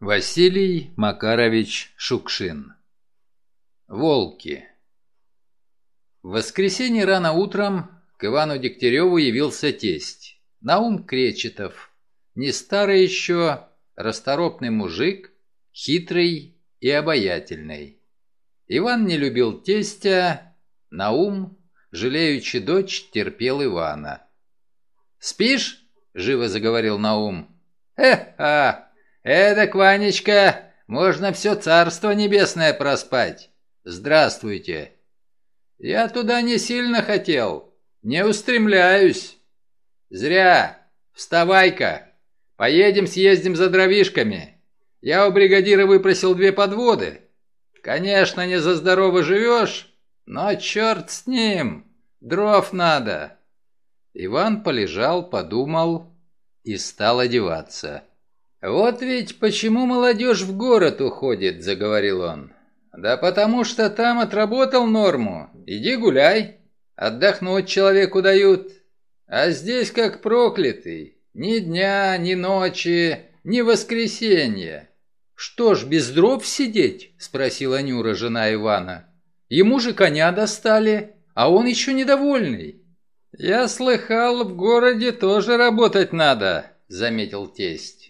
Василий Макарович Шукшин Волки В воскресенье рано утром к Ивану Дегтяреву явился тесть. Наум Кречетов. Не старый еще, расторопный мужик, хитрый и обаятельный. Иван не любил тестя, Наум, жалеючи дочь, терпел Ивана. «Спишь?» — живо заговорил Наум. «Э-а! Эдак, Ванечка, можно все царство небесное проспать. Здравствуйте. Я туда не сильно хотел, не устремляюсь. Зря. Вставай-ка. Поедем съездим за дровишками. Я у бригадира выпросил две подводы. Конечно, не за здорово живешь, но черт с ним. Дров надо. Иван полежал, подумал и стал одеваться. «Вот ведь почему молодежь в город уходит», — заговорил он. «Да потому что там отработал норму. Иди гуляй. Отдохнуть человеку дают. А здесь как проклятый. Ни дня, ни ночи, ни воскресенья». «Что ж, без дров сидеть?» — спросила Нюра, жена Ивана. «Ему же коня достали, а он еще недовольный». «Я слыхал, в городе тоже работать надо», — заметил тесть.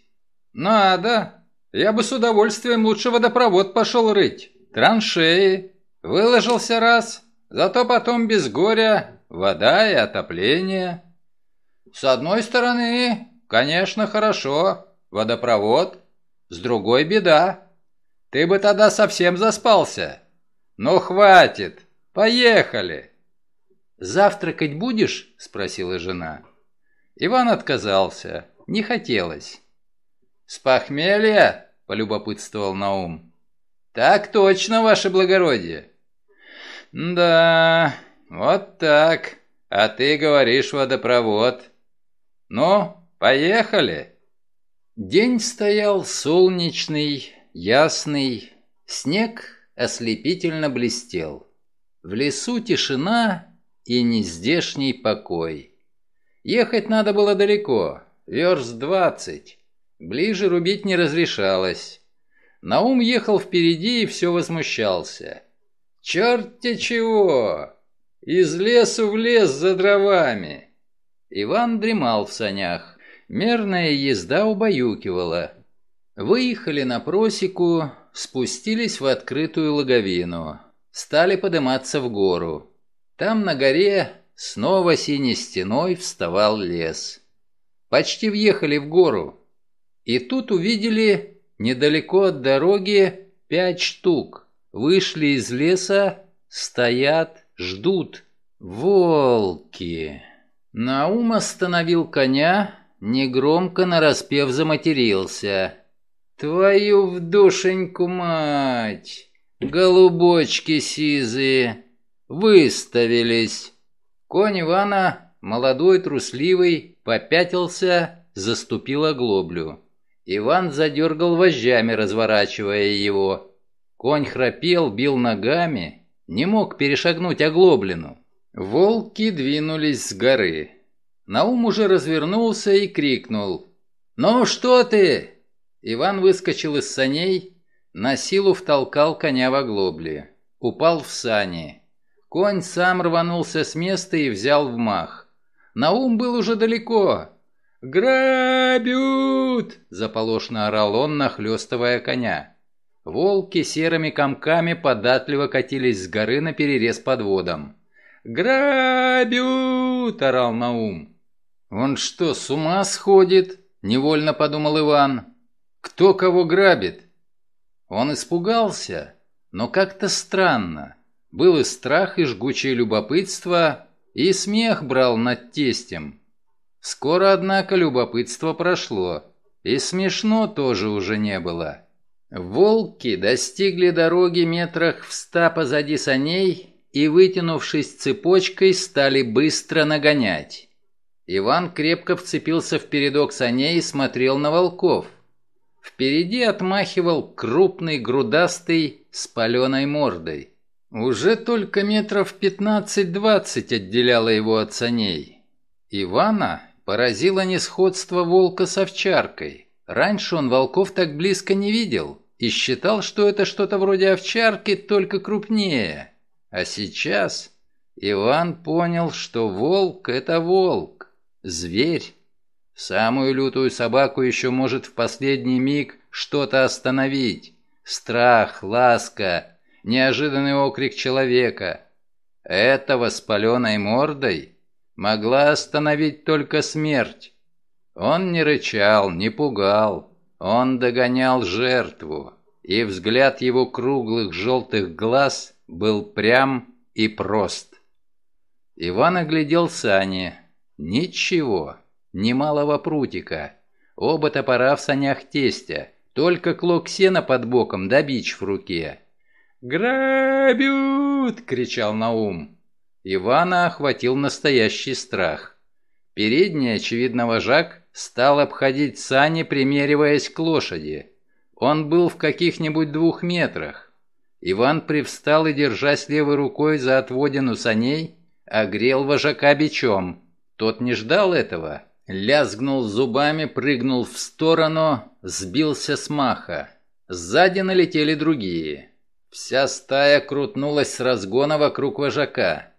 «Надо. Я бы с удовольствием лучше водопровод пошел рыть. Траншеи. Выложился раз, зато потом без горя вода и отопление». «С одной стороны, конечно, хорошо. Водопровод. С другой беда. Ты бы тогда совсем заспался. Ну, хватит. Поехали». «Завтракать будешь?» – спросила жена. Иван отказался. Не хотелось. «С похмелья?» – полюбопытствовал Наум. «Так точно, ваше благородие». «Да, вот так. А ты говоришь водопровод. Ну, поехали». День стоял солнечный, ясный, снег ослепительно блестел. В лесу тишина и нездешний покой. Ехать надо было далеко, верст двадцать. Ближе рубить не разрешалось. Наум ехал впереди и все возмущался. «Черт-те чего! Из лесу в лес за дровами!» Иван дремал в санях. Мерная езда убаюкивала. Выехали на просеку, спустились в открытую логовину. Стали подниматься в гору. Там на горе снова синей стеной вставал лес. Почти въехали в гору. И тут увидели недалеко от дороги пять штук. Вышли из леса, стоят, ждут. Волки. Наум остановил коня, негромко нараспев заматерился. «Твою в душеньку мать! Голубочки сизые! Выставились!» Конь Ивана, молодой, трусливый, попятился, заступил оглоблю. Иван задергал вожжами, разворачивая его. Конь храпел, бил ногами, не мог перешагнуть оглоблину. Волки двинулись с горы. Наум уже развернулся и крикнул. «Ну что ты?» Иван выскочил из саней, на силу втолкал коня в оглобли. Упал в сани. Конь сам рванулся с места и взял в мах. Наум был уже далеко. «Грабют!» – заполошно орал он, нахлестывая коня. Волки серыми комками податливо катились с горы на перерез подводом. «Грабют!» – орал Наум. «Он что, с ума сходит?» – невольно подумал Иван. «Кто кого грабит?» Он испугался, но как-то странно. Был и страх, и жгучее любопытство, и смех брал над тестем. Скоро, однако, любопытство прошло, и смешно тоже уже не было. Волки достигли дороги метрах в ста позади саней и, вытянувшись цепочкой, стали быстро нагонять. Иван крепко вцепился в передок саней и смотрел на волков. Впереди отмахивал крупный, грудастый, с паленой мордой. Уже только метров пятнадцать-двадцать отделяло его от саней. Ивана Поразило несходство волка с овчаркой. Раньше он волков так близко не видел и считал, что это что-то вроде овчарки, только крупнее. А сейчас Иван понял, что волк — это волк, зверь. Самую лютую собаку еще может в последний миг что-то остановить. Страх, ласка, неожиданный окрик человека. Этого с паленой мордой могла остановить только смерть. Он не рычал, не пугал, он догонял жертву, и взгляд его круглых желтых глаз был прям и прост. Иван оглядел сани. Ничего, ни малого прутика. Оба топора в санях тестя, только клок сена под боком да бич в руке. «Грабют!» — кричал Наум. Ивана охватил настоящий страх. Передний, очевидно, вожак стал обходить сани, примериваясь к лошади. Он был в каких-нибудь двух метрах. Иван привстал и, держась левой рукой за отводину саней, огрел вожака бичом. Тот не ждал этого. Лязгнул зубами, прыгнул в сторону, сбился с маха. Сзади налетели другие. Вся стая крутнулась с разгона вокруг вожака.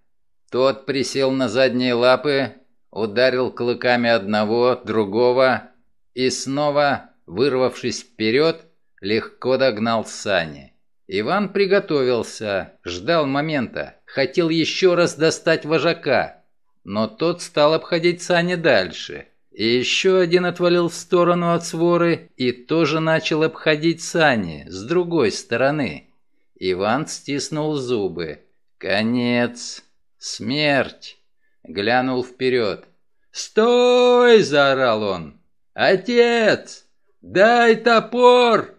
Тот присел на задние лапы, ударил клыками одного, другого и снова, вырвавшись вперед, легко догнал сани. Иван приготовился, ждал момента, хотел еще раз достать вожака, но тот стал обходить сани дальше. И еще один отвалил в сторону от своры и тоже начал обходить сани с другой стороны. Иван стиснул зубы. «Конец! Смерть!» Глянул вперед. «Стой!» – заорал он. «Отец! Дай топор!»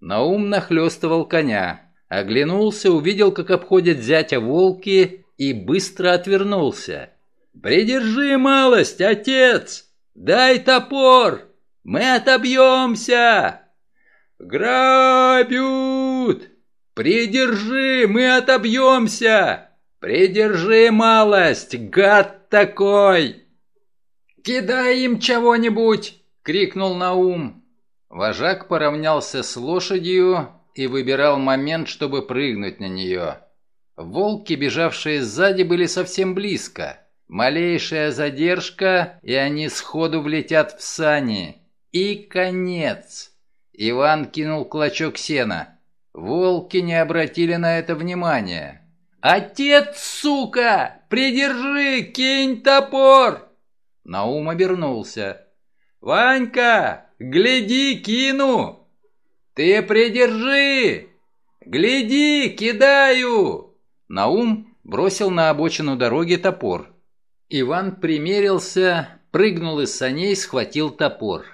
Наум нахлестывал коня. Оглянулся, увидел, как обходят зятя волки, и быстро отвернулся. «Придержи малость, отец! Дай топор! Мы отобьемся!» «Грабют! Придержи, мы отобьемся! Придержи малость, гад такой!» «Кидай им чего-нибудь!» — крикнул Наум. Вожак поравнялся с лошадью и выбирал момент, чтобы прыгнуть на нее. Волки, бежавшие сзади, были совсем близко. Малейшая задержка, и они сходу влетят в сани. И конец. Иван кинул клочок сена. Волки не обратили на это внимания. «Отец, сука! Придержи! Кинь топор!» Наум обернулся. «Ванька, гляди, кину!» «Ты придержи! Гляди, кидаю!» Наум бросил на обочину дороги топор. Иван примерился, прыгнул из саней, схватил топор.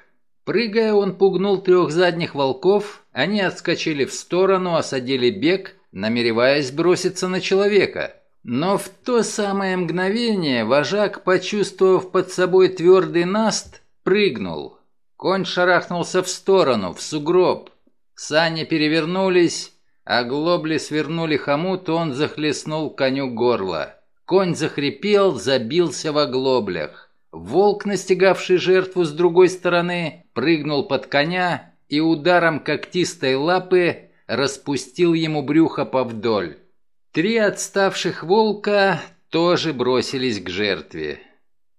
Прыгая, он пугнул трех задних волков, они отскочили в сторону, осадили бег, намереваясь броситься на человека. Но в то самое мгновение вожак, почувствовав под собой твердый наст, прыгнул. Конь шарахнулся в сторону, в сугроб. Сани перевернулись, а глобли свернули хомут, он захлестнул коню горло. Конь захрипел, забился в оглоблях. Волк, настигавший жертву с другой стороны, прыгнул под коня и ударом когтистой лапы распустил ему брюхо повдоль. Три отставших волка тоже бросились к жертве.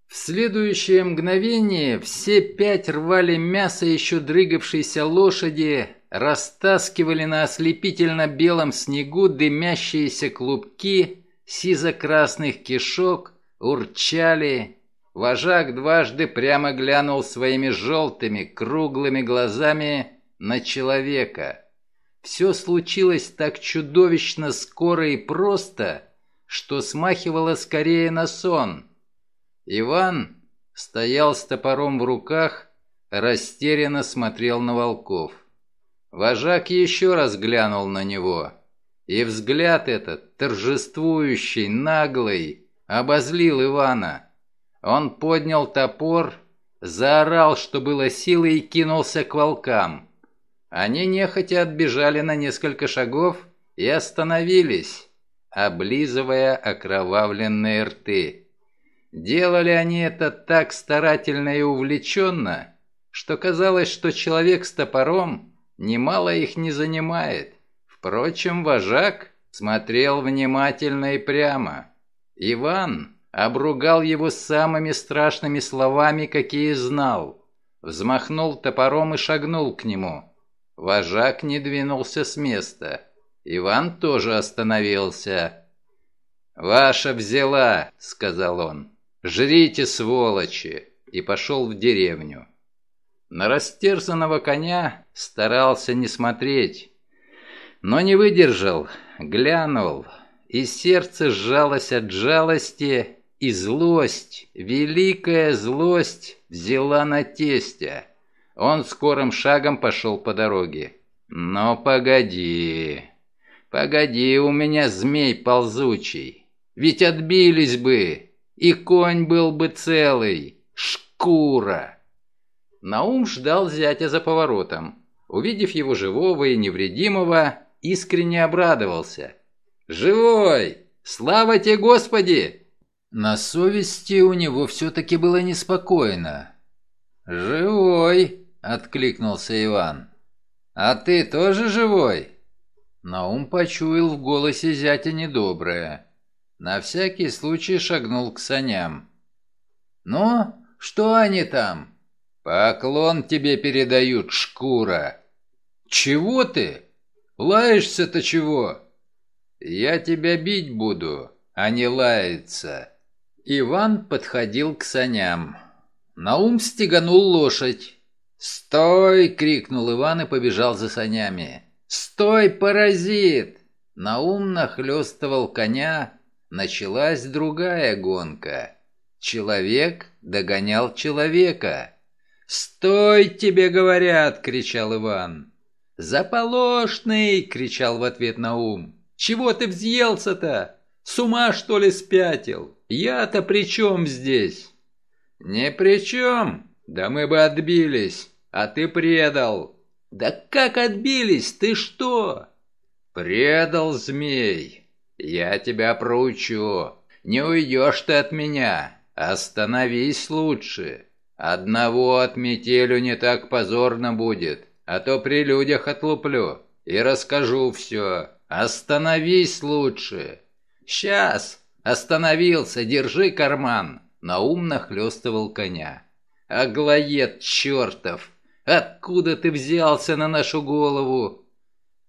В следующее мгновение все пять рвали мясо еще дрыгавшейся лошади, растаскивали на ослепительно-белом снегу дымящиеся клубки сизо-красных кишок, урчали. Вожак дважды прямо глянул своими желтыми круглыми глазами на человека – все случилось так чудовищно скоро и просто, что смахивало скорее на сон. Иван стоял с топором в руках, растерянно смотрел на волков. Вожак еще раз глянул на него, и взгляд этот, торжествующий, наглый, обозлил Ивана. Он поднял топор, заорал, что было силы, и кинулся к волкам. Они нехотя отбежали на несколько шагов и остановились, облизывая окровавленные рты. Делали они это так старательно и увлеченно, что казалось, что человек с топором немало их не занимает. Впрочем, вожак смотрел внимательно и прямо. Иван обругал его самыми страшными словами, какие знал. Взмахнул топором и шагнул к нему. Вожак не двинулся с места. Иван тоже остановился. «Ваша взяла», — сказал он. «Жрите, сволочи!» и пошел в деревню. На растерзанного коня старался не смотреть, но не выдержал, глянул, и сердце сжалось от жалости, и злость, великая злость взяла на тестя. Он скорым шагом пошел по дороге. «Но погоди, погоди, у меня змей ползучий, ведь отбились бы, и конь был бы целый, шкура!» Наум ждал зятя за поворотом. Увидев его живого и невредимого, искренне обрадовался. «Живой! Слава тебе, Господи!» На совести у него все-таки было неспокойно. «Живой!» — откликнулся Иван. «А ты тоже живой?» Наум почуял в голосе зятя недоброе. На всякий случай шагнул к саням. «Ну, что они там?» «Поклон тебе передают, шкура!» «Чего ты? Лаешься-то чего?» «Я тебя бить буду, а не лаяться!» Иван подходил к саням. Наум стеганул лошадь. «Стой!» — крикнул Иван и побежал за санями. «Стой, паразит!» Наум нахлестывал коня. Началась другая гонка. Человек догонял человека. «Стой, тебе говорят!» — кричал Иван. «Заполошный!» — кричал в ответ Наум. «Чего ты взъелся-то? С ума, что ли, спятил? Я-то при чем здесь?» «Не при чем? Да мы бы отбились, а ты предал!» «Да как отбились? Ты что?» «Предал, змей! Я тебя проучу! Не уйдешь ты от меня! Остановись лучше!» Одного от метелю не так позорно будет, а то при людях отлуплю и расскажу все. Остановись лучше. Сейчас. Остановился, держи карман. Наум нахлестывал коня. Аглоед чертов! Откуда ты взялся на нашу голову?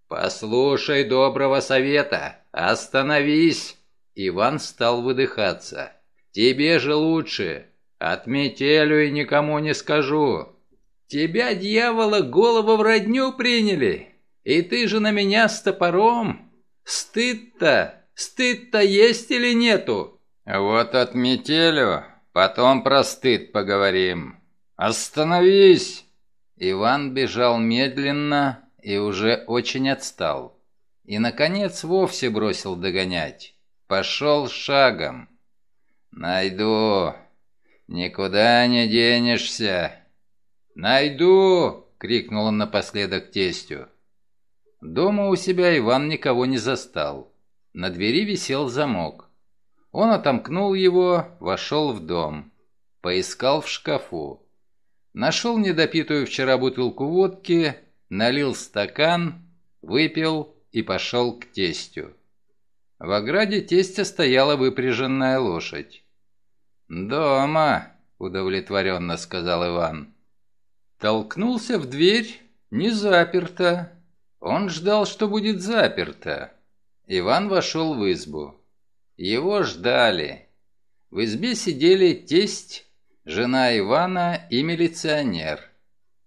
Послушай доброго совета. Остановись. Иван стал выдыхаться. Тебе же лучше. Отметелю и никому не скажу. Тебя, дьявола, голову в родню приняли, и ты же на меня с топором. Стыд-то, стыд-то есть или нету? Вот отметелю, потом про стыд поговорим. Остановись! Иван бежал медленно и уже очень отстал. И, наконец, вовсе бросил догонять. Пошел шагом. «Найду, «Никуда не денешься!» «Найду!» — крикнул он напоследок тестю. Дома у себя Иван никого не застал. На двери висел замок. Он отомкнул его, вошел в дом. Поискал в шкафу. Нашел недопитую вчера бутылку водки, налил стакан, выпил и пошел к тестю. В ограде тестя стояла выпряженная лошадь. «Дома», — удовлетворенно сказал Иван. Толкнулся в дверь, не заперто. Он ждал, что будет заперто. Иван вошел в избу. Его ждали. В избе сидели тесть, жена Ивана и милиционер.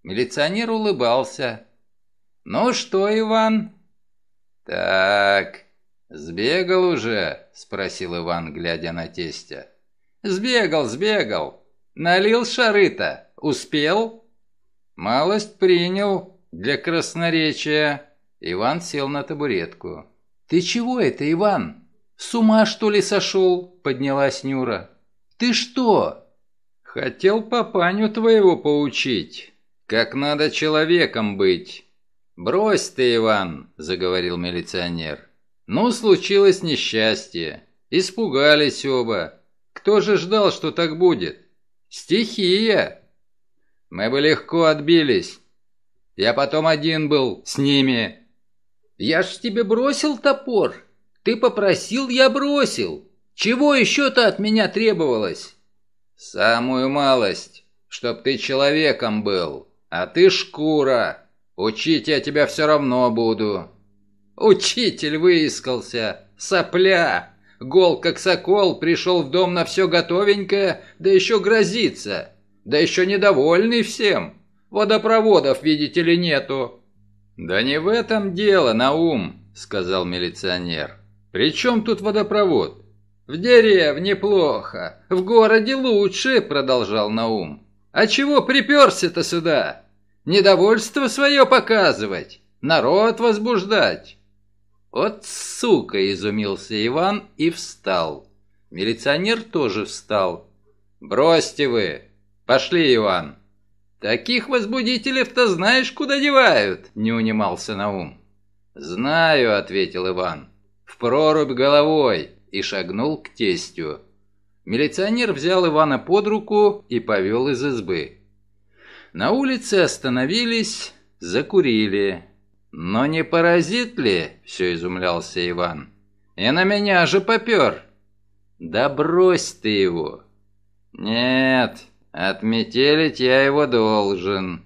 Милиционер улыбался. «Ну что, Иван?» «Так, сбегал уже?» — спросил Иван, глядя на тестя. «Сбегал, сбегал. Налил шарыта. Успел?» «Малость принял для красноречия». Иван сел на табуретку. «Ты чего это, Иван? С ума, что ли, сошел?» — поднялась Нюра. «Ты что?» «Хотел папаню твоего поучить, как надо человеком быть». «Брось ты, Иван», — заговорил милиционер. «Ну, случилось несчастье. Испугались оба. Кто же ждал, что так будет? Стихия!» Мы бы легко отбились. Я потом один был с ними. Я ж тебе бросил топор. Ты попросил, я бросил. Чего еще-то от меня требовалось? Самую малость, чтоб ты человеком был, а ты шкура. Учить я тебя все равно буду. Учитель выискался, сопля. Гол как сокол, пришел в дом на все готовенькое, да еще грозится. Да еще недовольный всем. Водопроводов, видите ли, нету. Да не в этом дело, Наум, сказал милиционер. При чем тут водопровод? В деревне плохо, в городе лучше, продолжал Наум. А чего приперся-то сюда? Недовольство свое показывать, народ возбуждать. «Вот сука!» – изумился Иван и встал. Милиционер тоже встал. «Бросьте вы! Пошли, Иван!» «Таких возбудителей-то знаешь, куда девают?» – не унимался Наум. «Знаю», – ответил Иван. «В прорубь головой!» И шагнул к тестю. Милиционер взял Ивана под руку и повел из избы. На улице остановились, закурили. «Но не паразит ли?» – все изумлялся Иван. «И на меня же попер!» «Да брось ты его!» «Нет, отметелить я его должен».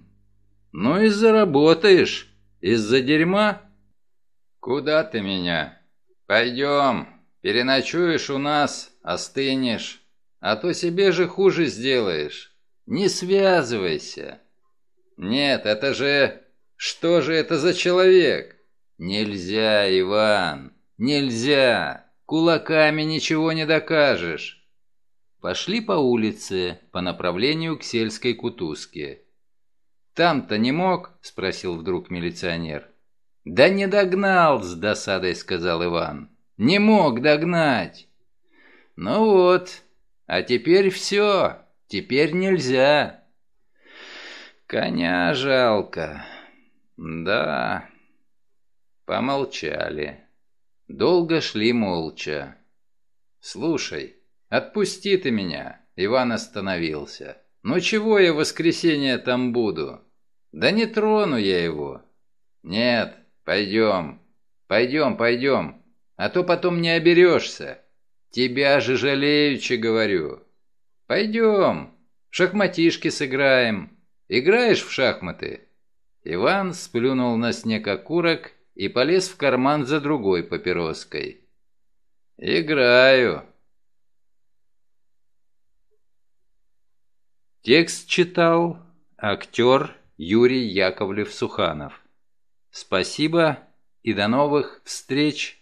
«Ну и заработаешь. Из-за дерьма?» «Куда ты меня?» «Пойдем, переночуешь у нас, остынешь, а то себе же хуже сделаешь. Не связывайся». «Нет, это же что же это за человек? Нельзя, Иван, нельзя. Кулаками ничего не докажешь. Пошли по улице, по направлению к сельской кутузке. «Там-то не мог?» – спросил вдруг милиционер. «Да не догнал!» – с досадой сказал Иван. «Не мог догнать!» «Ну вот, а теперь все, теперь нельзя!» «Коня жалко!» «Да...» Помолчали. Долго шли молча. «Слушай, отпусти ты меня!» Иван остановился. «Ну чего я в воскресенье там буду? Да не трону я его!» «Нет, пойдем, пойдем, пойдем, а то потом не оберешься. Тебя же жалеючи говорю. Пойдем, шахматишки сыграем. Играешь в шахматы?» Иван сплюнул на снег окурок и полез в карман за другой папироской. «Играю». Текст читал актер Юрий Яковлев-Суханов. Спасибо и до новых встреч!